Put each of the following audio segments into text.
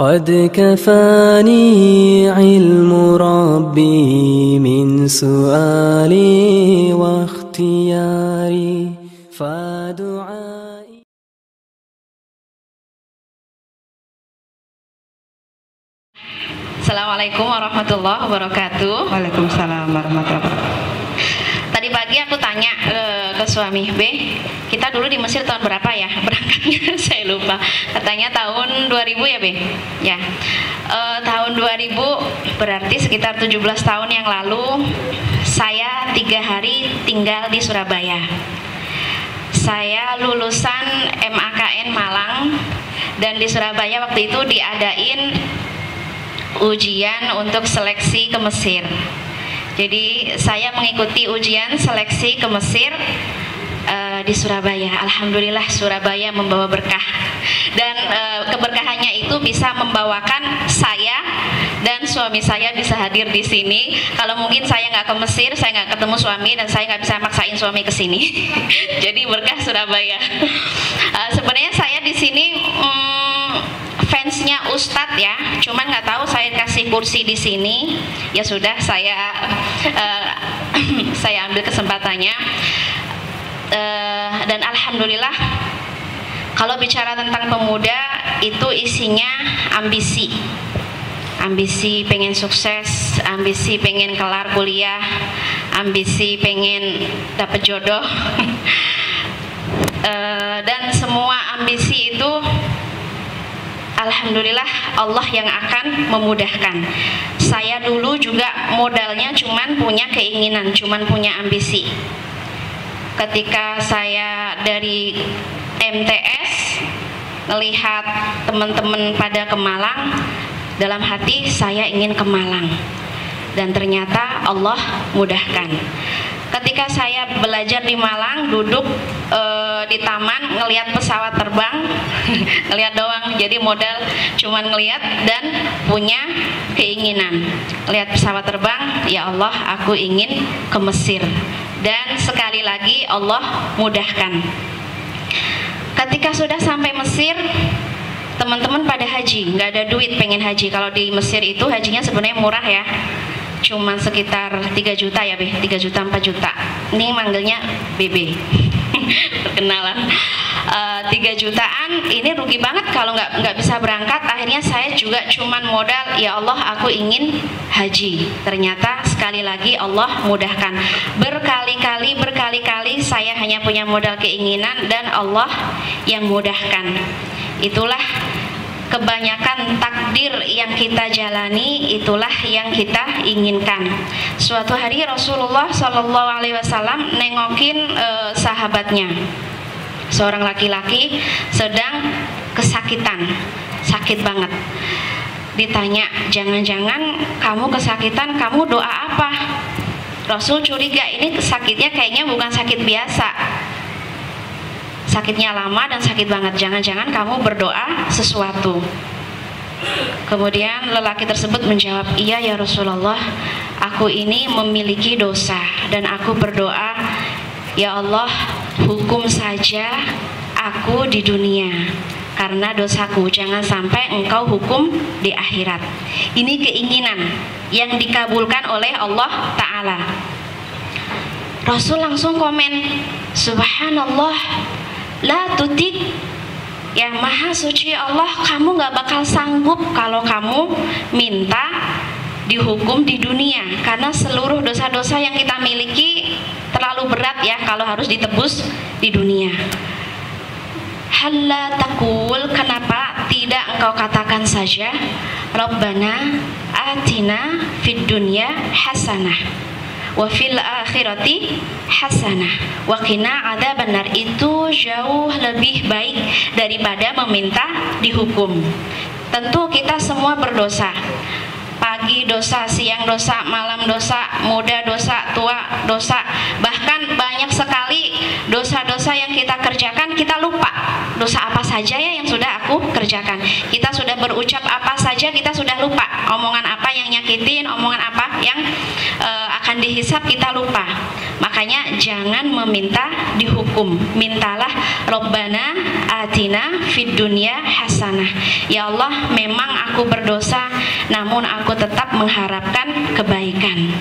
قد كفاني علم ربي من سؤالي واختياري فدعائي Assalamualaikum warahmatullahi wabarakatuh. Waalaikumsalam warahmatullahi wabarakatuh. Tadi pagi aku tanya eh, ke suami B, kita dulu di Mesir tahun berapa ya berangkatnya? Saya lupa. Katanya tahun 2000 ya B. Ya. Eh, tahun 2000 berarti sekitar 17 tahun yang lalu saya tiga hari tinggal di Surabaya. Saya lulusan MAKN Malang dan di Surabaya waktu itu diadain ujian untuk seleksi ke Mesir. Jadi saya mengikuti ujian seleksi ke Mesir uh, di Surabaya. Alhamdulillah Surabaya membawa berkah dan uh, keberkahannya itu bisa membawakan saya dan suami saya bisa hadir di sini. Kalau mungkin saya nggak ke Mesir, saya nggak ketemu suami dan saya nggak bisa maksain suami ke sini. Jadi berkah Surabaya. Uh, sebenarnya saya di sini. Um, fansnya Ustadz ya, cuman nggak tahu saya kasih kursi di sini, ya sudah saya uh, saya ambil kesempatannya. Uh, dan alhamdulillah kalau bicara tentang pemuda itu isinya ambisi. Ambisi pengen sukses ambisi pengen kelar kuliah ambisi pengen dapet jodoh. Uh, dan semua ambisi itu Alhamdulillah Allah yang akan memudahkan. Saya dulu juga modalnya cuman punya keinginan, cuman punya ambisi. Ketika saya dari MTS melihat teman-teman pada ke Malang, dalam hati saya ingin ke Malang. Dan ternyata Allah mudahkan ketika saya belajar di Malang duduk e, di taman ngelihat pesawat terbang ngelihat doang. Jadi modal cuman ngelihat dan punya keinginan. Lihat pesawat terbang ya Allah aku ingin ke Mesir. Dan sekali lagi Allah mudahkan. Ketika sudah sampai Mesir teman-teman pada haji. Nggak ada duit pengen haji. Kalau di Mesir itu hajinya sebenarnya murah ya. Cuma sekitar 3 juta ya Be 3 juta 4 juta. Ini manggilnya BB perkenalan uh, eh, 3 jutaan ini rugi banget kalau nggak nggak bisa berangkat. Akhirnya saya juga cuman modal ya Allah aku ingin haji. Ternyata sekali lagi Allah mudahkan. Berkali-kali berkali-kali saya hanya punya modal keinginan dan Allah yang mudahkan. Itulah kebanyakan takdir yang kita jalani itulah yang kita inginkan. Suatu hari Rasulullah Shallallahu Alaihi Wasallam nengokin e, sahabatnya, seorang laki-laki sedang kesakitan, sakit banget. Ditanya, jangan-jangan kamu kesakitan, kamu doa apa? Rasul curiga ini sakitnya kayaknya bukan sakit biasa, sakitnya lama dan sakit banget. Jangan-jangan kamu berdoa sesuatu. Kemudian lelaki tersebut menjawab iya ya Rasulullah aku ini memiliki dosa dan aku berdoa ya Allah hukum saja aku di dunia karena dosaku. Jangan sampai engkau hukum di akhirat. Ini keinginan yang dikabulkan oleh Allah Ta'ala. Rasul langsung komen Subhanallah la tutik. Ya maha suci Allah kamu gak bakal sanggup kalau kamu minta dihukum di dunia. Karena seluruh dosa-dosa yang kita miliki terlalu berat ya kalau harus ditebus di dunia. Halla takul kenapa tidak engkau katakan saja Rabbana atina fid dunya hasanah wa fil akhirati hasanah wa qina adzabannar itu jauh lebih baik daripada meminta dihukum. Tentu kita semua berdosa. Pagi dosa, siang dosa, malam dosa, muda dosa, tua dosa. Bahkan banyak sekali dosa-dosa yang kita kerjakan kita lupa. Dosa apa saja ya yang sudah aku kerjakan. Kita sudah berucap apa saja kita sudah lupa. Omongan apa yang nyakitin, omongan apa yang uh, akan dihisap kita lupa. Makanya jangan meminta dihukum. Mintalah Robbana atina fid dunya hasanah. Ya Allah, memang aku berdosa namun aku tetap mengharapkan kebaikan.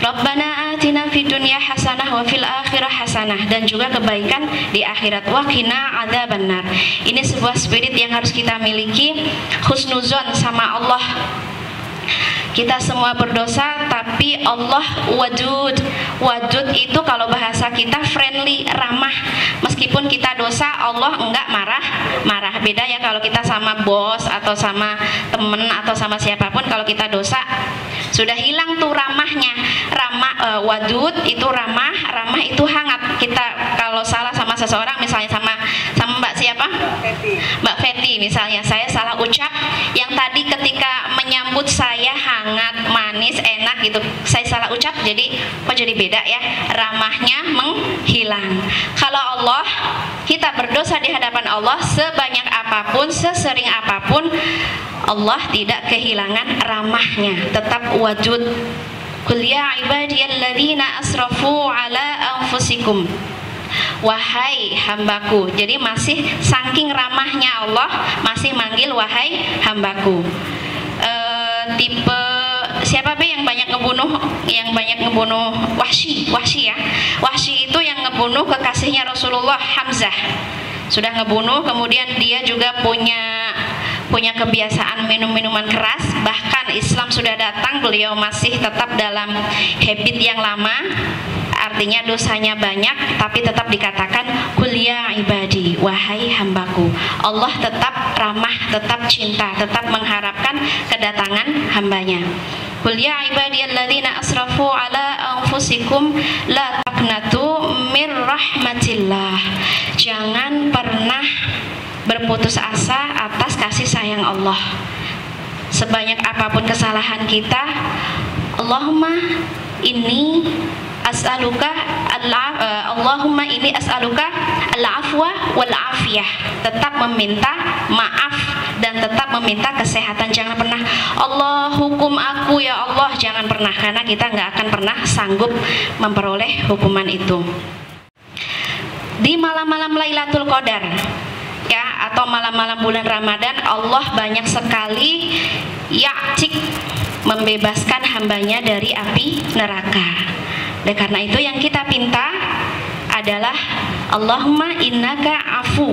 Rabbana atina fid dunya hasanah wa fil akhirah hasanah dan juga kebaikan di akhirat wa qina adzabannar. Ini sebuah spirit yang harus kita miliki husnuzon sama Allah kita semua berdosa tapi Allah wadud. Wadud itu kalau bahasa kita friendly ramah. Meskipun kita dosa Allah enggak marah. Marah. Beda ya kalau kita sama bos atau sama temen atau sama siapa pun. Kalau kita dosa sudah hilang tuh ramahnya. Ramah uh, wadud itu ramah. Ramah itu hangat. Kita kalau salah sama seseorang misalnya sama siapa? Mbak Feti misalnya. Saya salah ucap yang tadi ketika menyambut saya hangat manis enak gitu. Saya salah ucap jadi kok jadi beda ya? Ramahnya menghilang. Kalau Allah kita berdosa di hadapan Allah sebanyak apa pun sesering apa pun Allah tidak kehilangan ramahnya. Tetap wajud. Qul ya ibadiyalladzina asrafu ala anfusikum Wahai hambaku. Jadi masih saking ramahnya Allah Masih manggil wahai hambaku. E, Tipe siapa be yang banyak ngebunuh yang banyak ngebunuh Wahsy? Wahsy ya. Wahsy itu yang ngebunuh kekasihnya Rasulullah Hamzah. Sudah ngebunuh kemudian dia juga punya punya kebiasaan minum minuman keras. Bahkan Islam sudah datang beliau masih tetap dalam habit yang lama artinya dosanya banyak tapi tetap dikatakan kuliah ibadi wahai hambaku Allah tetap ramah tetap cinta tetap mengharapkan kedatangan hambanya Qul ya ibadiyalladzina asrafu ala anfusikum la taqnatu mir rahmatillah. Jangan pernah berputus asa atas kasih sayang Allah. Sebanyak apa pun kesalahan kita, Allahumma ini as'aluka eh, Allahumma ini as'aluka al-afwa wal afiyah tetap meminta maaf dan tetap meminta kesehatan. Jangan pernah Allah hukum aku ya Allah. Jangan pernah karena kita nggak akan pernah sanggup memperoleh hukuman itu. Di malam-malam Lailatul Qadar ya atau malam-malam bulan Ramadan Allah banyak sekali yakcik membebaskan hambanya dari api neraka dan karena itu yang kita pinta adalah Allahumma innaka afu.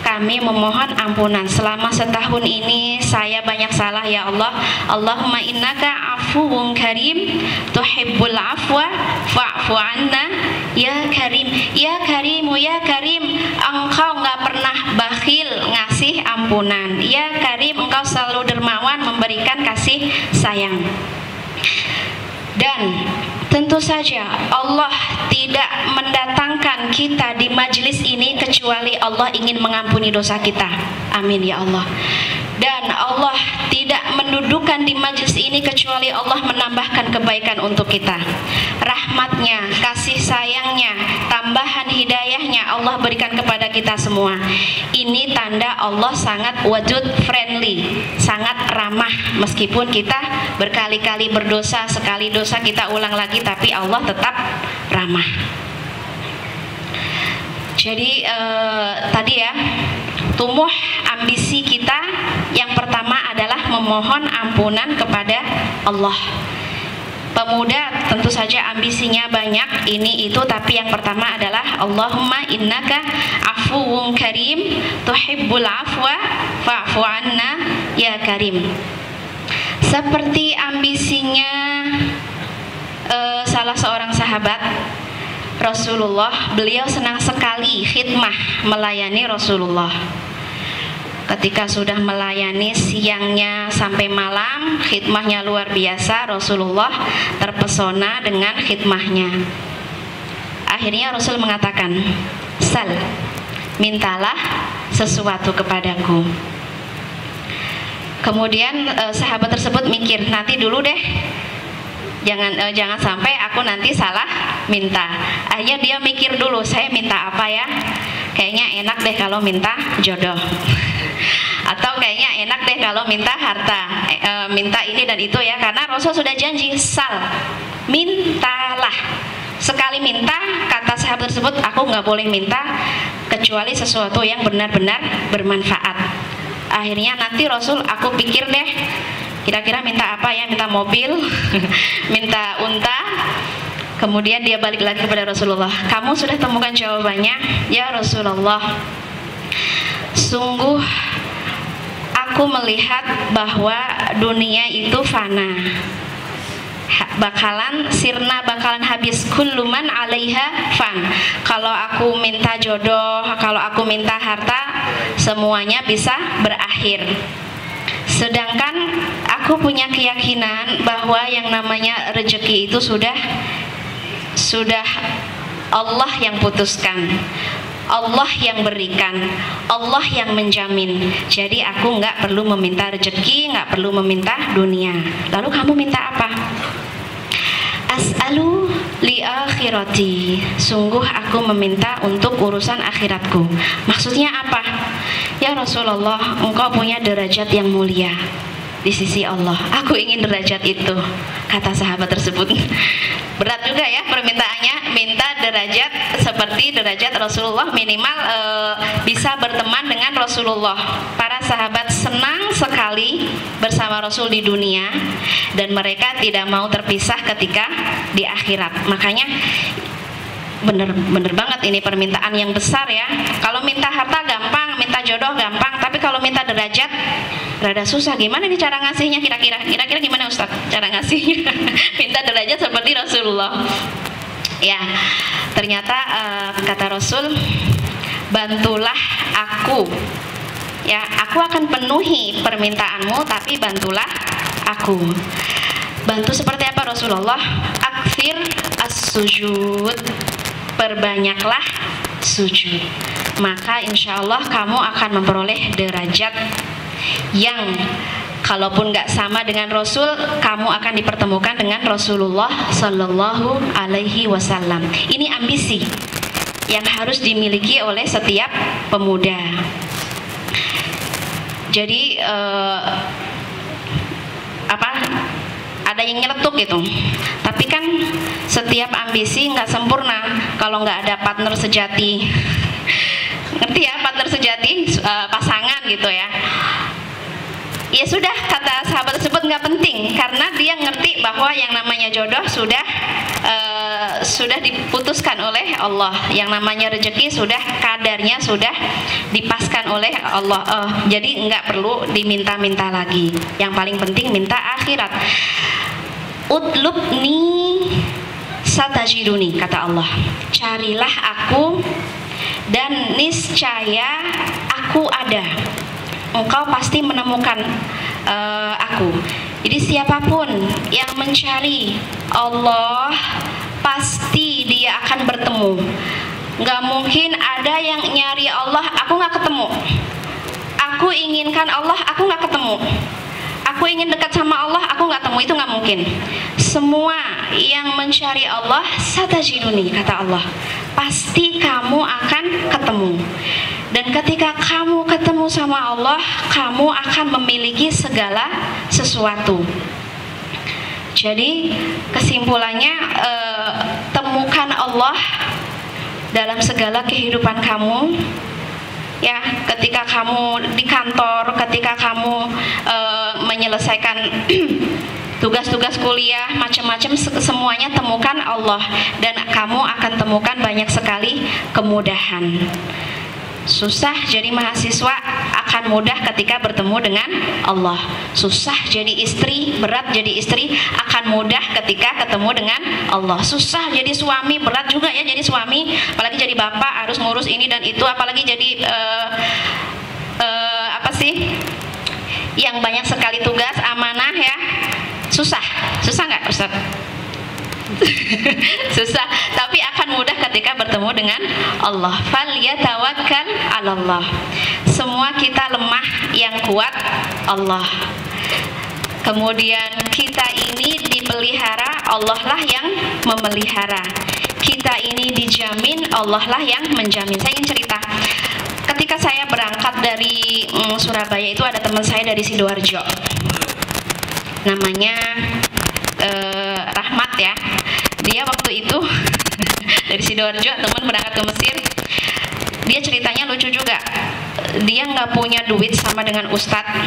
Kami memohon ampunan. Selama setahun ini saya banyak salah ya Allah. Allahumma innaka afuwun karim. Tuhibbul afwa fa'fu anna. Ya karim ya karimu ya karim. Engkau nggak pernah bakhil ngasih ampunan. Ya karim engkau selalu dermawan memberikan kasih sayang dan Tentu saja Allah tidak mendatangkan kita di majelis ini kecuali Allah ingin mengampuni dosa kita. Amin ya Allah. Dan Allah tidak mendudukan di majelis ini kecuali Allah menambahkan kebaikan untuk kita. Rahmatnya, kasih sayangnya, tambahan hidayahnya Allah berikan kepada kita semua. Ini tanda Allah sangat wajud friendly, sangat ramah meskipun kita berkali-kali berdosa, sekali dosa kita ulang lagi tapi Allah tetap ramah. Jadi eh, tadi ya tumbuh ambisi kita memohon ampunan kepada Allah. Pemuda tentu saja ambisinya banyak ini itu tapi yang pertama adalah Allahumma innaka afuwun karim tuhibbul afwa fa'fu anna ya karim. Seperti ambisinya uh, salah seorang sahabat Rasulullah, beliau senang sekali khidmah melayani Rasulullah. Ketika sudah melayani siangnya sampai malam, khidmahnya luar biasa. Rasulullah terpesona dengan khidmahnya. Akhirnya Rasul mengatakan, "Sal, mintalah sesuatu kepadaku." Kemudian eh, sahabat tersebut mikir, "Nanti dulu deh, jangan uh, jangan sampai aku nanti salah minta akhirnya dia mikir dulu saya minta apa ya kayaknya enak deh kalau minta jodoh atau kayaknya enak deh kalau minta harta e, minta ini dan itu ya karena Rasul sudah janji sal mintalah. Sekali minta kata sahabat tersebut aku nggak boleh minta kecuali sesuatu yang benar-benar bermanfaat. Akhirnya nanti Rasul aku pikir deh kira-kira minta apa ya? Minta mobil minta unta kemudian dia balik lagi kepada Rasulullah. Kamu sudah temukan jawabannya? Ya Rasulullah. Sungguh aku melihat bahwa dunia itu fana. Bakalan sirna bakalan habis. Kulluman alaiha fan. Kalau aku minta jodoh kalau aku minta harta semuanya bisa berakhir. Sedangkan aku punya keyakinan bahwa yang namanya rezeki itu sudah sudah Allah yang putuskan Allah yang berikan, Allah yang menjamin. Jadi aku nggak perlu meminta rezeki, nggak perlu meminta dunia. Lalu kamu minta apa? As'alu li akhirati. Sungguh aku meminta untuk urusan akhiratku. Maksudnya apa? Ya Rasulullah, engkau punya derajat yang mulia di sisi Allah. Aku ingin derajat itu, kata sahabat tersebut. Berat juga ya permintaannya, minta derajat seperti derajat Rasulullah minimal e, bisa berteman dengan Rasulullah. Para sahabat senang sekali bersama Rasul di dunia dan mereka tidak mau terpisah ketika di akhirat. Makanya bener bener banget ini permintaan yang besar ya kalau minta harta gampang jodoh gampang. Tapi kalau minta derajat rada susah. Gimana nih cara ngasihnya kira-kira? Kira-kira gimana Ustaz cara ngasihnya? Minta derajat seperti Rasulullah. Ya ternyata uh, kata Rasul bantulah aku. Ya aku akan penuhi permintaanmu tapi bantulah aku. Bantu seperti apa Rasulullah? Akhir as-sujud. Perbanyaklah sujud maka insya Allah kamu akan memperoleh derajat yang kalaupun nggak sama dengan Rasul kamu akan dipertemukan dengan Rasulullah Shallallahu Alaihi Wasallam. Ini ambisi yang harus dimiliki oleh setiap pemuda. Jadi uh, apa ada yang nyeletuk gitu tapi kan setiap ambisi nggak sempurna. Kalau nggak ada partner sejati ngerti ya partner sejati uh, pasangan gitu ya. Ya sudah kata sahabat tersebut nggak penting karena dia ngerti bahwa yang namanya jodoh sudah uh, sudah diputuskan oleh Allah. Yang namanya rezeki sudah kadarnya sudah dipaskan oleh Allah. Uh, jadi nggak perlu diminta-minta lagi. Yang paling penting minta akhirat. Utlubni satajiduni kata Allah. Carilah aku dan niscaya aku ada engkau pasti menemukan uh, aku. Jadi siapa pun yang mencari Allah pasti dia akan bertemu. Gak mungkin ada yang nyari Allah, aku gak ketemu. Aku inginkan Allah, aku gak ketemu. Aku ingin dekat sama Allah, aku gak ketemu itu gak mungkin. Semua yang mencari Allah, satajiduni kata Allah, pasti kamu akan ketemu. Dan ketika kamu ketemu sama Allah, kamu akan memiliki segala sesuatu. Jadi kesimpulannya eh, temukan Allah dalam segala kehidupan kamu. Ya, ketika kamu di kantor, ketika kamu eh, menyelesaikan tugas-tugas kuliah macam-macam semuanya temukan Allah. Dan kamu akan temukan banyak sekali kemudahan. Susah jadi mahasiswa akan mudah ketika bertemu dengan Allah. Susah jadi istri berat jadi istri akan mudah ketika ketemu dengan Allah. Susah jadi suami berat juga ya jadi suami. Apalagi jadi bapak harus ngurus ini dan itu. Apalagi jadi uh, uh, apa sih? Yang banyak sekali tugas amanah ya susah. Susah nggak Ustaz? Susah. Tapi akan mudah ketika bertemu dengan Allah. Fal yatawakkal Allah semua kita lemah yang kuat Allah. Kemudian kita ini dipelihara Allah lah yang memelihara. Kita ini dijamin Allah lah yang menjamin. Saya ingin cerita. Ketika saya berangkat dari mm, Surabaya itu ada teman saya dari Sidoarjo namanya eh, Rahmat ya. Dia waktu itu dari sidoarjo teman berangkat ke Mesir. Dia ceritanya lucu juga. Dia nggak punya duit sama dengan ustadz,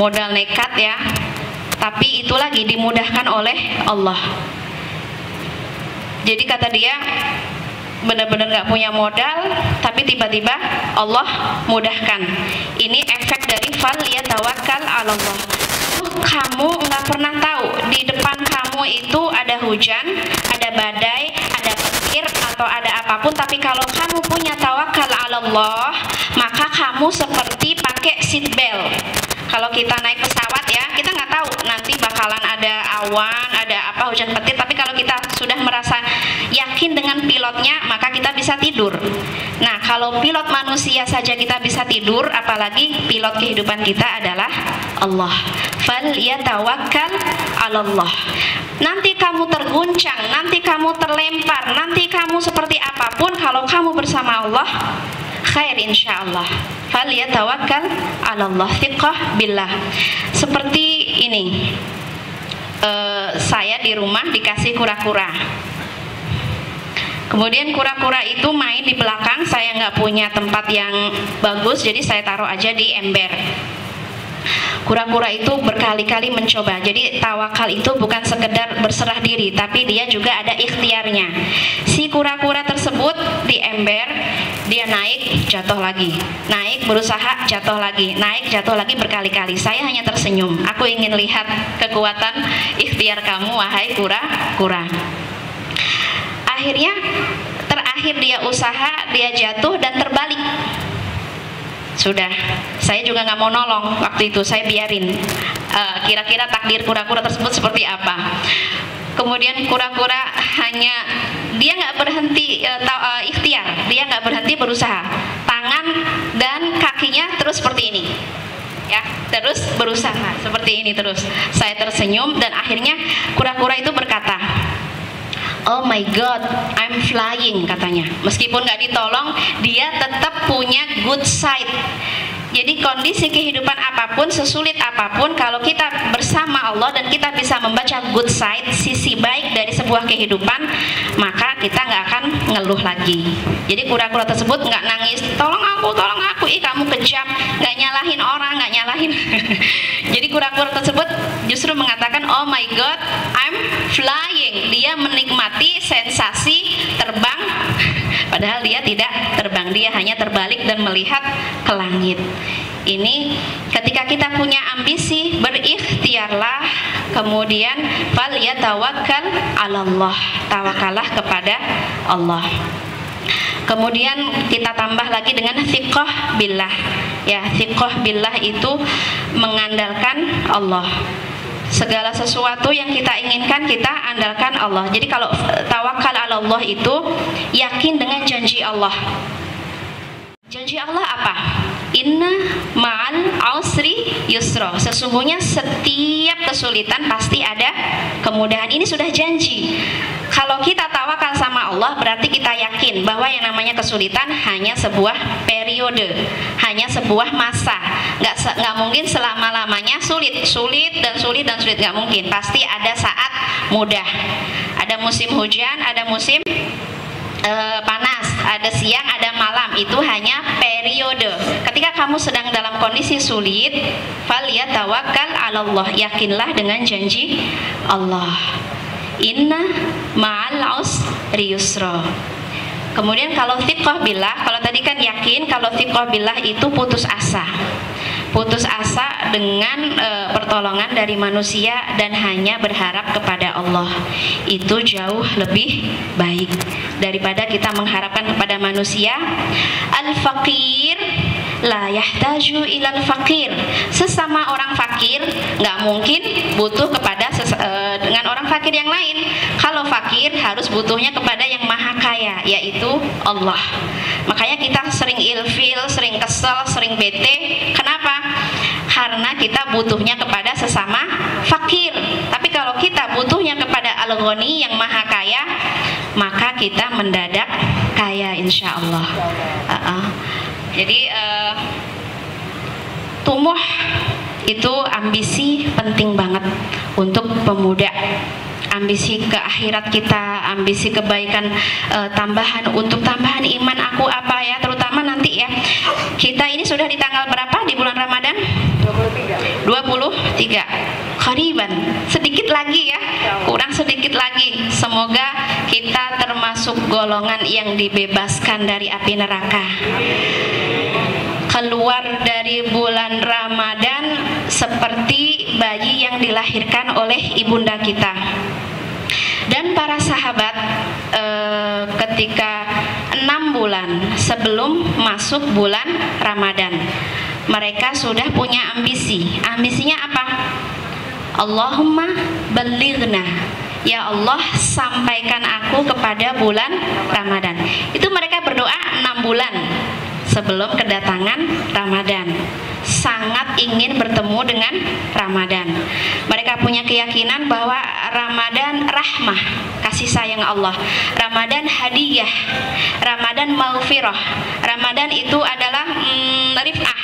modal nekat ya. Tapi itu lagi dimudahkan oleh Allah. Jadi kata dia benar-benar nggak punya modal, tapi tiba-tiba Allah mudahkan. Ini efek dari fal ya tawakal Allah. Kamu nggak pernah tahu. Di depan kamu itu ada hujan, ada badai, ada petir atau ada apa pun, tapi kalau kamu punya tawakal Allah, maka kamu seperti pakai seat belt. Kalau kita naik pesawat ya, kita nggak tahu nanti bakalan ada awan, ada apa hujan petir, tapi kalau kita sudah merasa yakin dengan pilotnya, maka kita bisa tidur. Nah, kalau pilot manusia saja kita bisa tidur, apalagi pilot kehidupan kita adalah Allah. Fal yatawakkal Allah. Nanti kamu terguncang, nanti kamu terlempar, nanti kamu seperti apa pun kalau kamu bersama Allah, khair insyaallah. Fal yatawakkal Allah, thiqah billah. Seperti ini. Uh, saya di rumah dikasih kura-kura Kemudian kura-kura itu main di belakang, saya nggak punya tempat yang bagus, jadi saya taruh aja di ember. Kura-kura itu berkali-kali mencoba. Jadi tawakal itu bukan sekedar berserah diri, tapi dia juga ada ikhtiarnya. Si kura-kura tersebut di ember, dia naik, jatuh lagi. Naik, berusaha, jatuh lagi. Naik, jatuh lagi berkali-kali. Saya hanya tersenyum. Aku ingin lihat kekuatan ikhtiar kamu, wahai kura-kura akhirnya terakhir dia usaha dia jatuh dan terbalik. Sudah. Saya juga nggak mau nolong waktu itu. Saya biarin. Eh, kira-kira uh, takdir kura-kura tersebut seperti apa? Kemudian kura-kura hanya dia nggak berhenti uh, uh, ikhtiar. Dia nggak berhenti berusaha. Tangan dan kakinya terus seperti ini. Ya terus berusaha seperti ini terus. Saya tersenyum dan akhirnya kura-kura itu berkata oh my god I'm flying katanya. Meskipun nggak ditolong dia tetap punya good side jadi kondisi kehidupan apa pun, sesulit apa pun, kalau kita bersama Allah dan kita bisa membaca good side, sisi baik dari sebuah kehidupan, maka kita nggak akan ngeluh lagi. Jadi kura-kura tersebut nggak nangis, tolong aku, tolong aku, ih kamu kejam, nggak nyalahin orang, nggak nyalahin. Jadi kura-kura tersebut justru mengatakan, oh my God, I'm flying. Dia menikmati sensasi terbang Padahal dia tidak terbang, dia hanya terbalik dan melihat ke langit. Ini ketika kita punya ambisi, berikhtiarlah, kemudian fal yatawakkal Allah. Tawakallah kepada Allah. Kemudian kita tambah lagi dengan thiqah billah. Ya, thiqah billah itu mengandalkan Allah segala sesuatu yang kita inginkan kita andalkan Allah. Jadi kalau tawakal ala Allah itu yakin dengan janji Allah. Janji Allah apa? Inna ma'al ausri yusro. Sesungguhnya setiap kesulitan pasti ada kemudahan. Ini sudah janji. Kalau kita tawakal sama Allah berarti kita yakin bahwa yang namanya kesulitan hanya sebuah periode, hanya sebuah masa. Nggak nggak mungkin selama lamanya sulit, sulit dan sulit dan sulit nggak mungkin. Pasti ada saat mudah. Ada musim hujan, ada musim e, panas, ada siang, ada malam. Itu hanya periode. Ketika kamu sedang dalam kondisi sulit, fal tawakal Allah. Yakinlah dengan janji Allah. Inna ma'al usri yusra. Kemudian kalau thiqah billah, kalau tadi kan yakin, kalau thiqah billah itu putus asa. Putus asa dengan e, pertolongan dari manusia dan hanya berharap kepada Allah. Itu jauh lebih baik daripada kita mengharapkan kepada manusia. Al-faqir la yahtaju ilal fakir sesama orang fakir nggak mungkin butuh kepada e, dengan orang fakir yang lain kalau fakir harus butuhnya kepada yang maha kaya yaitu Allah makanya kita sering ilfil sering kesel sering bete kenapa karena kita butuhnya kepada sesama fakir. Tapi kalau kita butuhnya kepada Al-Ghani yang maha kaya, maka kita mendadak kaya insya Allah. Uh -uh. Jadi uh, tumuh itu ambisi penting banget untuk pemuda ambisi ke akhirat kita, ambisi kebaikan uh, tambahan untuk tambahan iman aku apa ya, terutama nanti ya. Kita ini sudah di tanggal berapa di bulan Ramadan? 23. 23. Khariban. Sedikit lagi ya. Kurang sedikit lagi. Semoga kita termasuk golongan yang dibebaskan dari api neraka keluar dari bulan Ramadan seperti bayi yang dilahirkan oleh ibunda kita. Dan para sahabat e, ketika enam bulan sebelum masuk bulan Ramadan, mereka sudah punya ambisi. Ambisinya apa? Allahumma balighna Ya Allah sampaikan aku kepada bulan Ramadan Itu mereka berdoa enam bulan sebelum kedatangan Ramadan sangat ingin bertemu dengan Ramadan. Mereka punya keyakinan bahwa Ramadan rahmah, kasih sayang Allah. Ramadan hadiah, Ramadan maghfirah. Ramadan itu adalah mm, rifah,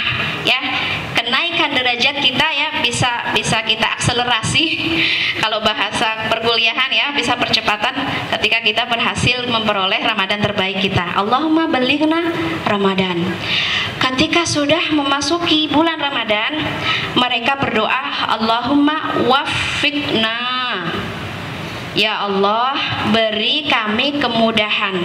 kenaikan derajat kita ya bisa bisa kita akselerasi. Kalau bahasa perkuliahan ya bisa percepatan ketika kita berhasil memperoleh Ramadan terbaik kita. Allahumma balighna Ramadan. Ketika sudah memasuki bulan Ramadan mereka berdoa Allahumma wafiqna Ya Allah beri kami kemudahan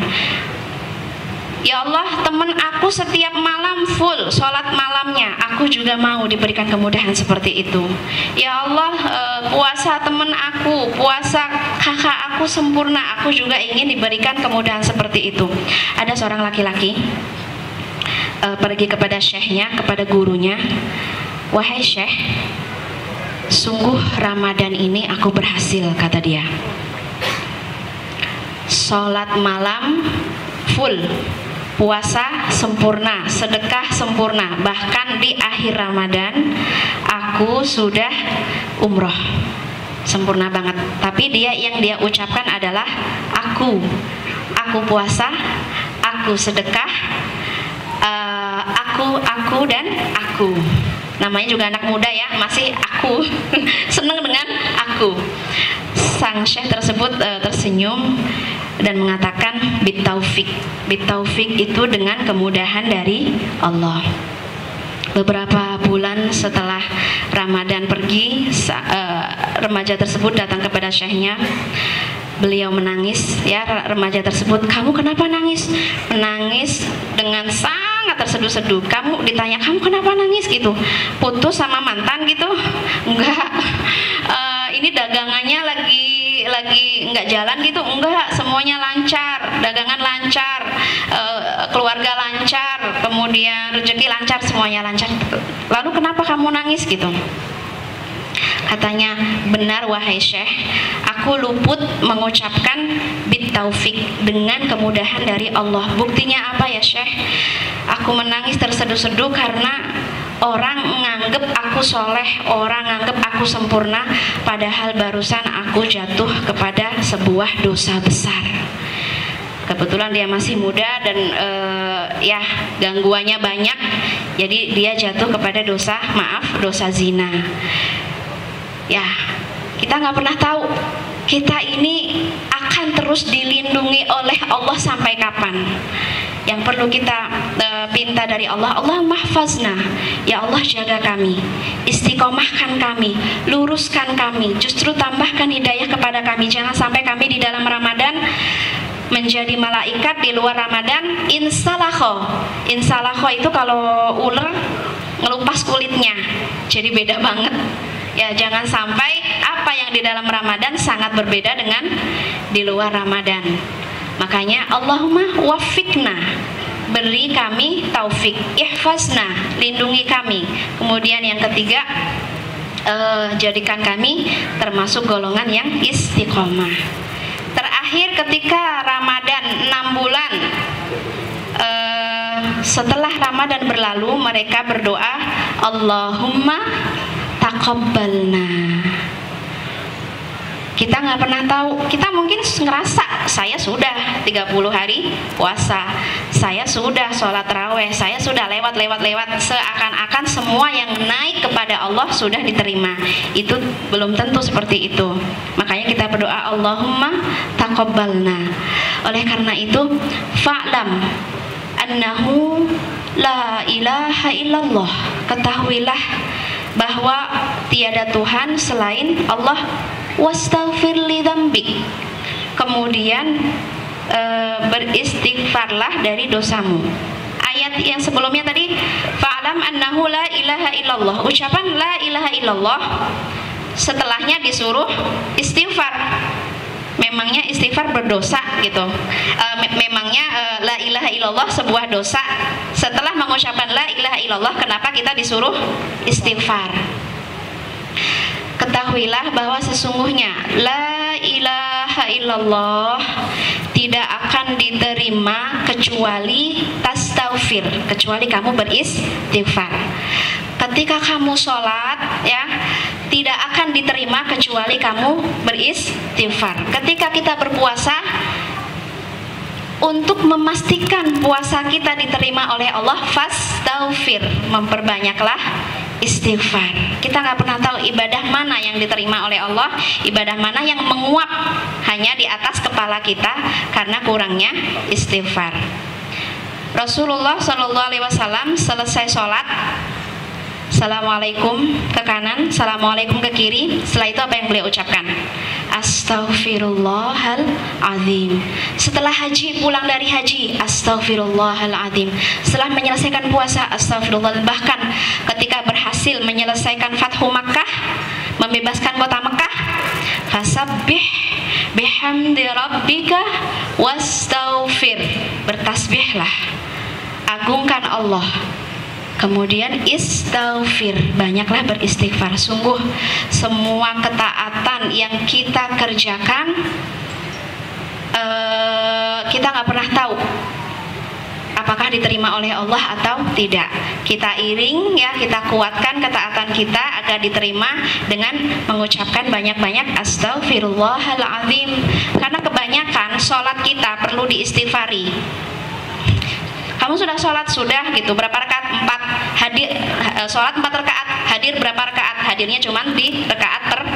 Ya Allah teman aku setiap malam full sholat malamnya. Aku juga mau diberikan kemudahan seperti itu. Ya Allah e, puasa teman aku Puasa kakak aku sempurna. Aku juga ingin diberikan kemudahan seperti itu. Ada seorang laki-laki e, Pergi kepada syekhnya Kepada gurunya. Wahai syekh Sungguh Ramadan ini aku berhasil kata dia. Sholat malam full puasa sempurna, sedekah sempurna. Bahkan di akhir Ramadan aku sudah umroh. Sempurna banget. Tapi dia yang dia ucapkan adalah aku. Aku puasa, aku sedekah, uh, aku, aku dan aku. Namanya juga anak muda ya, masih aku. Seneng dengan aku. Sang syekh tersebut uh, tersenyum dan mengatakan bitaufik. Bitaufik itu dengan kemudahan dari Allah. Beberapa bulan setelah Ramadan pergi, uh, remaja tersebut datang kepada syekhnya. Beliau menangis, ya remaja tersebut, kamu kenapa nangis? Menangis dengan sangat terseduh-seduh. Kamu ditanya, kamu kenapa nangis gitu? Putus sama mantan gitu? Enggak. Uh, ini dagangannya lagi lagi nggak jalan gitu? Enggak semuanya lancar. Dagangan lancar e, keluarga lancar kemudian rezeki lancar semuanya lancar. Lalu kenapa kamu nangis gitu? Katanya benar wahai syekh aku luput mengucapkan bit taufik dengan kemudahan dari Allah. Buktinya apa ya syekh? Aku menangis terseduh-seduh karena orang menganggap aku soleh, orang menganggap aku sempurna, padahal barusan aku jatuh kepada sebuah dosa besar. Kebetulan dia masih muda dan uh, ya gangguannya banyak, jadi dia jatuh kepada dosa maaf dosa zina. Ya kita nggak pernah tahu kita ini akan terus dilindungi oleh Allah sampai kapan yang perlu kita uh, pinta dari Allah Allah mahfazna. Ya Allah jaga kami. Istiqomahkan kami. Luruskan kami. Justru tambahkan hidayah kepada kami. Jangan sampai kami di dalam Ramadan menjadi malaikat di luar Ramadan. Insalaho. Insalaho itu kalau ular ngelupas kulitnya. Jadi beda banget. Ya jangan sampai apa yang di dalam Ramadan sangat berbeda dengan di luar Ramadan Makanya Allahumma wafikna. Beri kami taufik. Ihfazna. Lindungi kami. Kemudian yang ketiga uh, jadikan kami termasuk golongan yang istiqomah. Terakhir ketika Ramadan 6 bulan uh, setelah Ramadan berlalu mereka berdoa Allahumma takabbalna kita nggak pernah tahu kita mungkin ngerasa saya sudah 30 hari puasa saya sudah sholat raweh, saya sudah lewat-lewat-lewat seakan-akan semua yang naik kepada Allah sudah diterima. Itu belum tentu seperti itu. Makanya kita berdoa Allahumma taqabbalna. Oleh karena itu, fa'lam annahu la ilaha illallah. Ketahuilah bahwa tiada Tuhan selain Allah. Wastaghfir li Kemudian e, beristighfarlah dari dosamu. Ayat yang sebelumnya tadi fa'lam annahu la ilaha illallah. Ucapan la ilaha illallah setelahnya disuruh istighfar. Memangnya istighfar berdosa gitu. E, me memangnya e, la ilaha illallah sebuah dosa? Setelah mengucapkan la ilaha illallah kenapa kita disuruh istighfar ketahuilah bahwa sesungguhnya la ilaha illallah tidak akan diterima kecuali tastaufir kecuali kamu beristighfar. Ketika kamu sholat ya tidak akan diterima kecuali kamu beristighfar. Ketika kita berpuasa untuk memastikan puasa kita diterima oleh Allah fastaufir memperbanyaklah istighfar kita nggak pernah tahu ibadah mana yang diterima oleh Allah ibadah mana yang menguap hanya di atas kepala kita karena kurangnya istighfar Rasulullah Shallallahu Alaihi Wasallam selesai sholat Assalamualaikum ke kanan, Assalamualaikum ke kiri. Setelah itu apa yang beliau ucapkan? Astaghfirullahaladzim Setelah haji pulang dari haji Astaghfirullahaladzim Setelah menyelesaikan puasa Astaghfirullah. Bahkan ketika berhasil menyelesaikan Fathu Makkah Membebaskan kota Makkah Fasabbih bihamdi rabbika wastaghfir. Bertasbihlah. Agungkan Allah Kemudian istaghfir, banyaklah beristighfar. Sungguh semua ketaatan yang kita kerjakan uh, kita nggak pernah tahu apakah diterima oleh Allah atau tidak. Kita iring ya, kita kuatkan ketaatan kita agar diterima dengan mengucapkan banyak-banyak astagfirullahaladzim. Karena kebanyakan sholat kita perlu diistighfari kamu sudah sholat sudah gitu. Berapa rakaat? Empat. Hadir eh, sholat empat rakaat. Hadir berapa rakaat? Hadirnya cuma di rakaat pertama.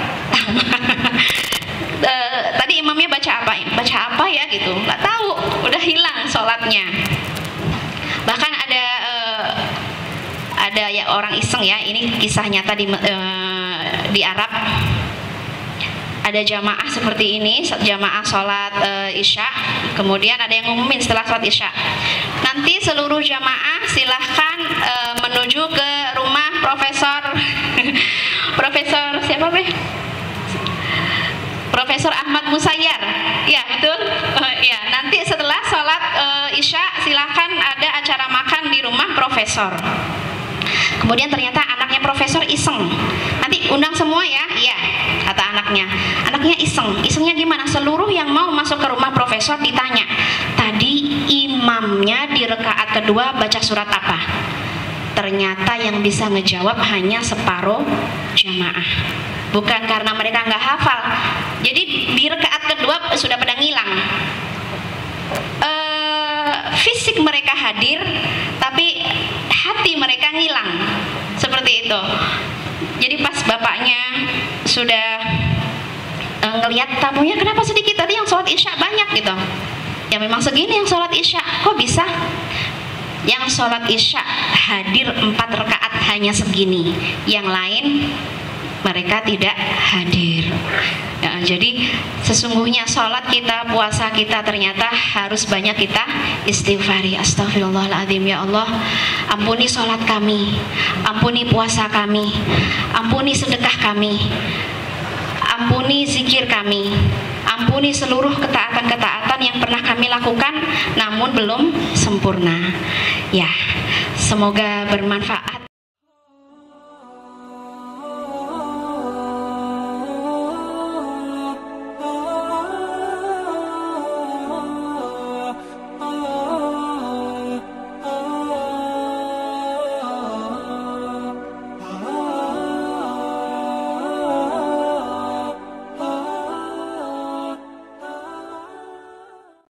Uh, tadi imamnya baca apa? Baca apa ya gitu. Nggak tahu. Udah hilang sholatnya. Bahkan ada uh, ada ya orang iseng ya. Ini kisahnya tadi uh, di Arab. Ada jamaah seperti ini. Jamaah sholat e, isya. Kemudian ada yang ngumumin setelah sholat isya nanti seluruh jamaah silahkan e, menuju ke rumah profesor profesor siapa be? Profesor Ahmad Musayyar ya betul. Uh, ya nanti setelah sholat uh, isya silahkan ada acara makan di rumah profesor. Kemudian ternyata anaknya profesor iseng. Nanti undang semua ya. Iya kata anaknya. Anaknya iseng. Isengnya gimana? Seluruh yang mau masuk ke rumah profesor ditanya tadi imamnya di rekaat kedua baca surat apa? Ternyata yang bisa ngejawab hanya separuh jamaah. Bukan karena mereka nggak hafal. Jadi di rekaat kedua sudah pada ngilang. E, fisik mereka hadir tapi hati mereka ngilang. Seperti itu. Jadi pas bapaknya sudah uh, ngelihat tamunya kenapa sedikit? Tadi yang sholat isya banyak gitu ya memang segini yang sholat isya. Kok bisa? Yang sholat isya hadir empat rakaat hanya segini. Yang lain mereka tidak hadir. Ya, jadi sesungguhnya sholat kita puasa kita ternyata harus banyak kita istighfari. Astagfirullahaladzim ya Allah. Ampuni sholat kami. Ampuni puasa kami. Ampuni sedekah kami ampuni zikir kami. Ampuni seluruh ketaatan-ketaatan yang pernah kami lakukan namun belum sempurna. Ya semoga bermanfaat